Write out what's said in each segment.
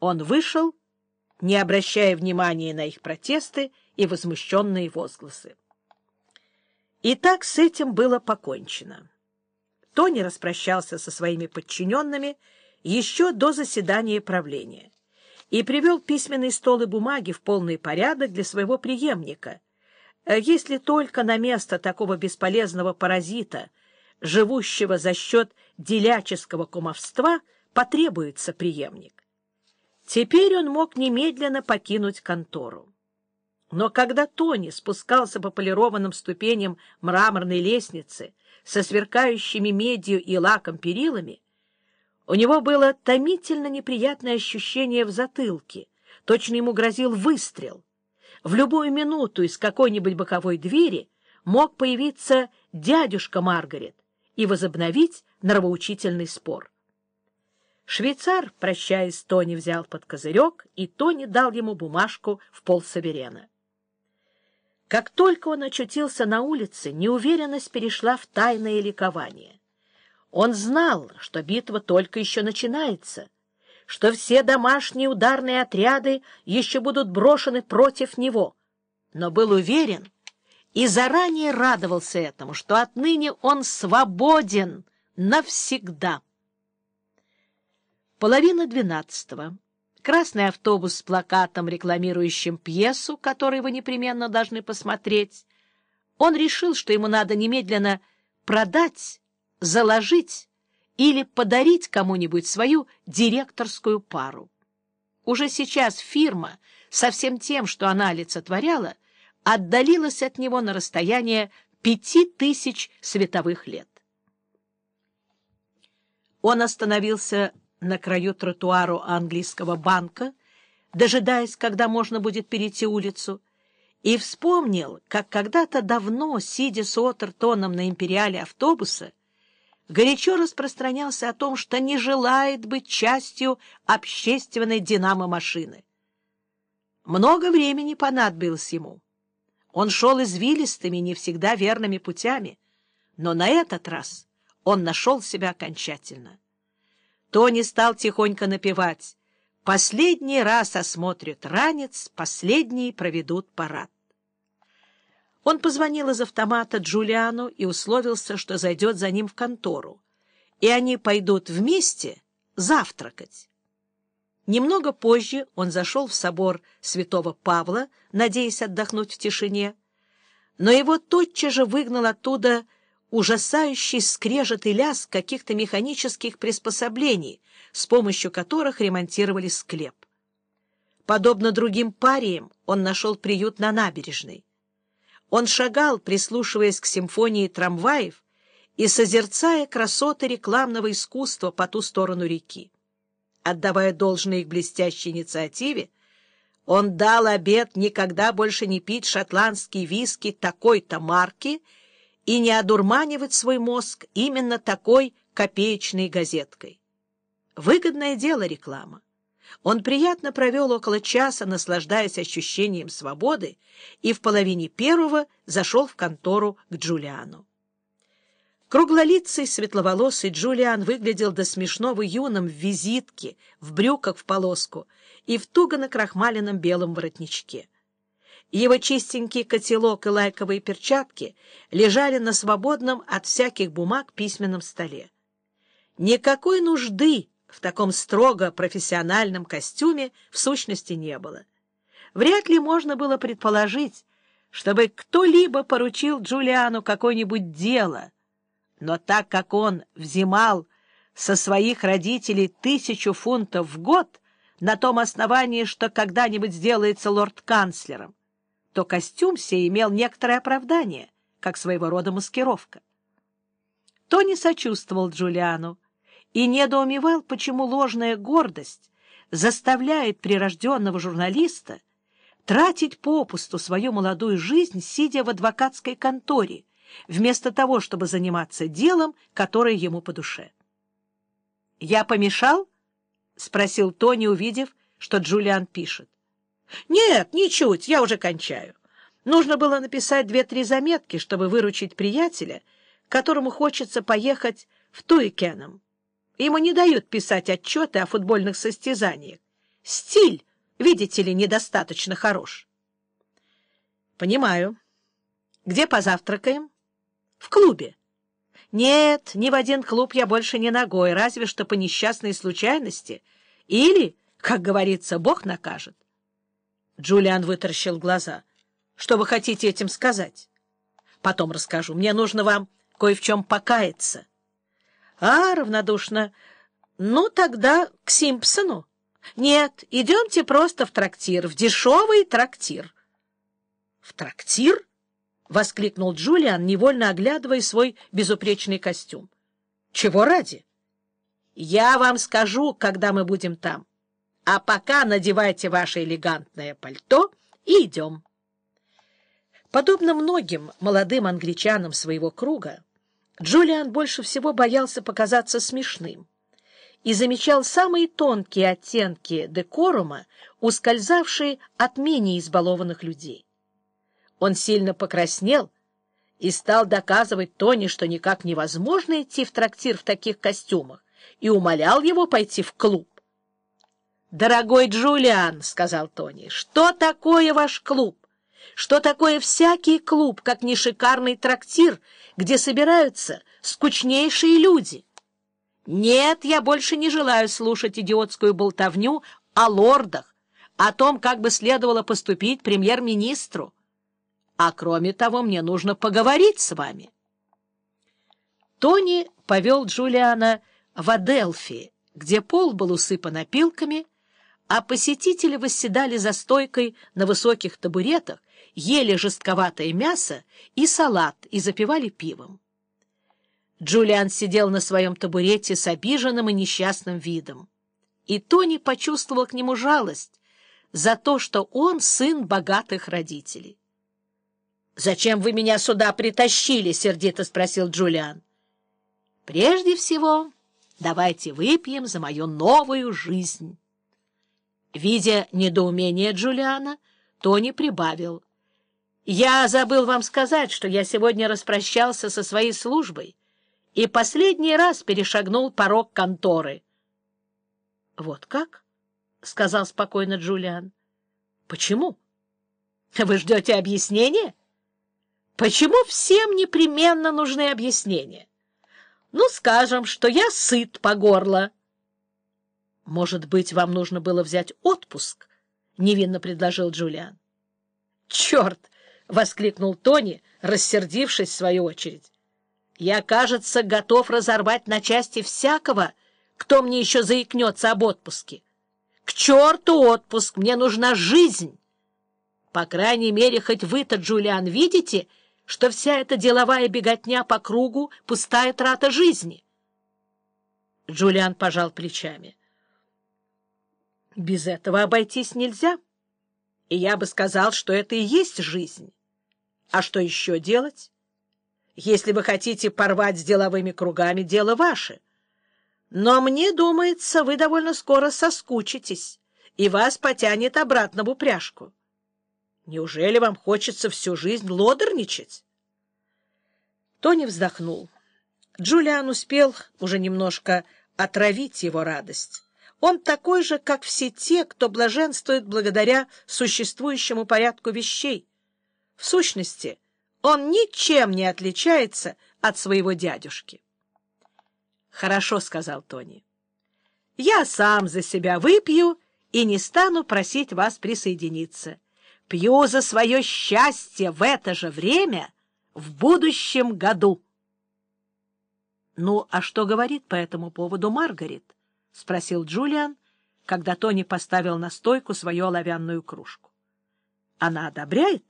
Он вышел, не обращая внимания на их протесты и возмущенные возгласы. И так с этим было покончено. Тони распрощался со своими подчиненными еще до заседания правления и привел письменный стол и бумаги в полный порядок для своего преемника, если только на место такого бесполезного паразита, живущего за счет деляческого кумовства, потребуется преемник. Теперь он мог немедленно покинуть контору. Но когда Тони спускался по полированным ступеням мраморной лестницы со сверкающими медью и лаком перилами, у него было томительно неприятное ощущение в затылке, точно ему грозил выстрел. В любую минуту из какой-нибудь боковой двери мог появиться дядюшка Маргарет и возобновить нравоучительный спор. Швейцар, прощаясь Тони, взял под козырек, и Тони дал ему бумажку в полсаверена. Как только он очутился на улице, неуверенность перешла в тайное ликование. Он знал, что битва только еще начинается, что все домашние ударные отряды еще будут брошены против него, но был уверен и заранее радовался этому, что отныне он свободен навсегда. Половина двенадцатого. Красный автобус с плакатом, рекламирующим пьесу, которую вы непременно должны посмотреть. Он решил, что ему надо немедленно продать, заложить или подарить кому-нибудь свою директорскую пару. Уже сейчас фирма со всем тем, что она олицетворяла, отдалилась от него на расстояние пяти тысяч световых лет. Он остановился на краю тротуару английского банка, дожидаясь, когда можно будет перейти улицу, и вспомнил, как когда-то давно, сидя с Отертоном на империале автобуса, горячо распространялся о том, что не желает быть частью общественной динамо-машины. Много времени понадобилось ему. Он шел извилистыми, не всегда верными путями, но на этот раз он нашел себя окончательно. Тони стал тихонько напевать. Последний раз осмотрят ранец, последние проведут парад. Он позвонил из автомата Джулиану и условился, что зайдет за ним в контору, и они пойдут вместе завтракать. Немного позже он зашел в собор святого Павла, надеясь отдохнуть в тишине, но его тотчас же выгнал оттуда ужасающий скрежет и лязг каких-то механических приспособлений, с помощью которых ремонтировали склеп. Подобно другим париям, он нашел приют на набережной. Он шагал, прислушиваясь к симфонии трамваев и созерцая красоты рекламного искусства по ту сторону реки. Отдавая должное их блестящей инициативе, он дал обет никогда больше не пить шотландский виски такой-то марки — и не одурманивать свой мозг именно такой копеечной газеткой. Выгодное дело реклама. Он приятно провел около часа, наслаждаясь ощущением свободы, и в половине первого зашел в контору к Джулиану. Круглолицый, светловолосый Джулиан выглядел до смешного юным в визитке, в брюках в полоску и в туго накрахмаленном белом воротничке. Его чистенький котелок и лайковые перчатки лежали на свободном от всяких бумаг письменном столе. Никакой нужды в таком строго профессиональном костюме в сущности не было. Вряд ли можно было предположить, чтобы кто-либо поручил Джулиану какое-нибудь дело, но так как он взимал со своих родителей тысячу фунтов в год на том основании, что когда-нибудь сделается лорд-канцлером, то костюм сей имел некоторое оправдание, как своего рода маскировка. Тони сочувствовал Джулиану и недоумевал, почему ложная гордость заставляет прирожденного журналиста тратить попусту свою молодую жизнь, сидя в адвокатской конторе, вместо того, чтобы заниматься делом, которое ему по душе. «Я помешал?» — спросил Тони, увидев, что Джулиан пишет. — Нет, ничуть, я уже кончаю. Нужно было написать две-три заметки, чтобы выручить приятеля, которому хочется поехать в Туикеном. Ему не дают писать отчеты о футбольных состязаниях. Стиль, видите ли, недостаточно хорош. Понимаю. Где позавтракаем? В клубе. Нет, ни в один клуб я больше не ногой, разве что по несчастной случайности. Или, как говорится, Бог накажет. Джулиан вытаращил глаза. Что вы хотите этим сказать? Потом расскажу. Мне нужно вам кое в чем покаяться. А, равнодушно. Ну, тогда к Симпсону. Нет, идемте просто в трактир, в дешевый трактир. В трактир? — воскликнул Джулиан, невольно оглядывая свой безупречный костюм. — Чего ради? — Я вам скажу, когда мы будем там. А пока надевайте ваше элегантное пальто и идем. Подобно многим молодым англичанам своего круга, Джулиан больше всего боялся показаться смешным и замечал самые тонкие оттенки декорума, ускользавшие от менее избалованных людей. Он сильно покраснел и стал доказывать Тони, что никак невозможно идти в трактир в таких костюмах, и умолял его пойти в клуб. «Дорогой Джулиан», — сказал Тони, — «что такое ваш клуб? Что такое всякий клуб, как не шикарный трактир, где собираются скучнейшие люди?» Нет, я больше не желаю слушать идиотскую болтовню о лордах, о том, как бы следовало поступить премьер-министру. А кроме того, мне нужно поговорить с вами. Тони повел Джулиана в Аделфи, где пол был усыпан опилками, а посетители восседали за стойкой на высоких табуретах, ели жестковатое мясо и салат и запивали пивом. Джулиан сидел на своем табурете с обиженным и несчастным видом. И Тони почувствовал к нему жалость за то, что он сын богатых родителей. «Зачем вы меня сюда притащили?» — сердито спросил Джулиан. «Прежде всего, давайте выпьем за мою новую жизнь». Видя недоумение Джулиана, Тони прибавил. «Я забыл вам сказать, что я сегодня распрощался со своей службой и последний раз перешагнул порог конторы». «Вот как?» — сказал спокойно Джулиан. «Почему? Вы ждете объяснения?» Почему всем непременно нужны объяснения? Ну, скажем, что я сыт по горло. Может быть, вам нужно было взять отпуск? Невинно предложил Джулиан. Черт! воскликнул Тони, рассердившись в свою очередь. Я, кажется, готов разорвать на части всякого, кто мне еще заикнется об отпуске. К черту отпуск! Мне нужна жизнь! По крайней мере, хоть вы-то, Джулиан, видите, что вся эта деловая беготня по кругу — пустая трата жизни. Джулиан пожал плечами. Без этого обойтись нельзя. И я бы сказал, что это и есть жизнь. А что еще делать? Если вы хотите порвать с деловыми кругами, дело ваше. Но мне думается, вы довольно скоро соскучитесь, и вас потянет обратно в упряжку. Неужели вам хочется всю жизнь лодерничать? Тони вздохнул. Джулиан успел уже немножко отравить его радость. Он такой же, как все те, кто блаженствует благодаря существующему порядку вещей. В сущности, он ничем не отличается от своего дядюшки. «Хорошо», — сказал Тони. «Я сам за себя выпью и не стану просить вас присоединиться» пью за свое счастье в это же время в будущем году. — Ну, а что говорит по этому поводу Маргарет? — спросил Джулиан, когда Тони поставил на стойку свою оловянную кружку. — Она одобряет?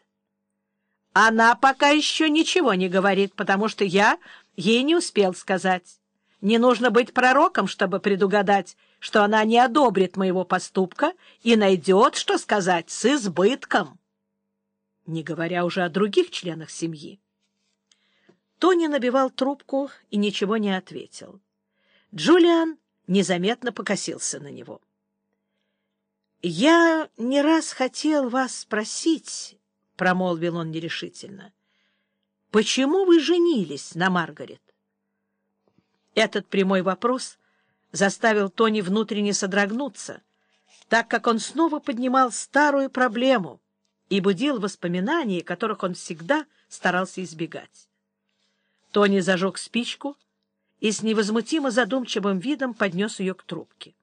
— Она пока еще ничего не говорит, потому что я ей не успел сказать. Не нужно быть пророком, чтобы предугадать, что она не одобрит моего поступка и найдет, что сказать, с избытком. Не говоря уже о других членах семьи. Тони набивал трубку и ничего не ответил. Джулиан незаметно покосился на него. — Я не раз хотел вас спросить, — промолвил он нерешительно, — почему вы женились на Маргарет? Этот прямой вопрос заставил Тони внутренне содрогнуться, так как он снова поднимал старую проблему и будил воспоминания, которых он всегда старался избегать. Тони зажег спичку и с невозмутимо задумчивым видом поднес ее к трубке.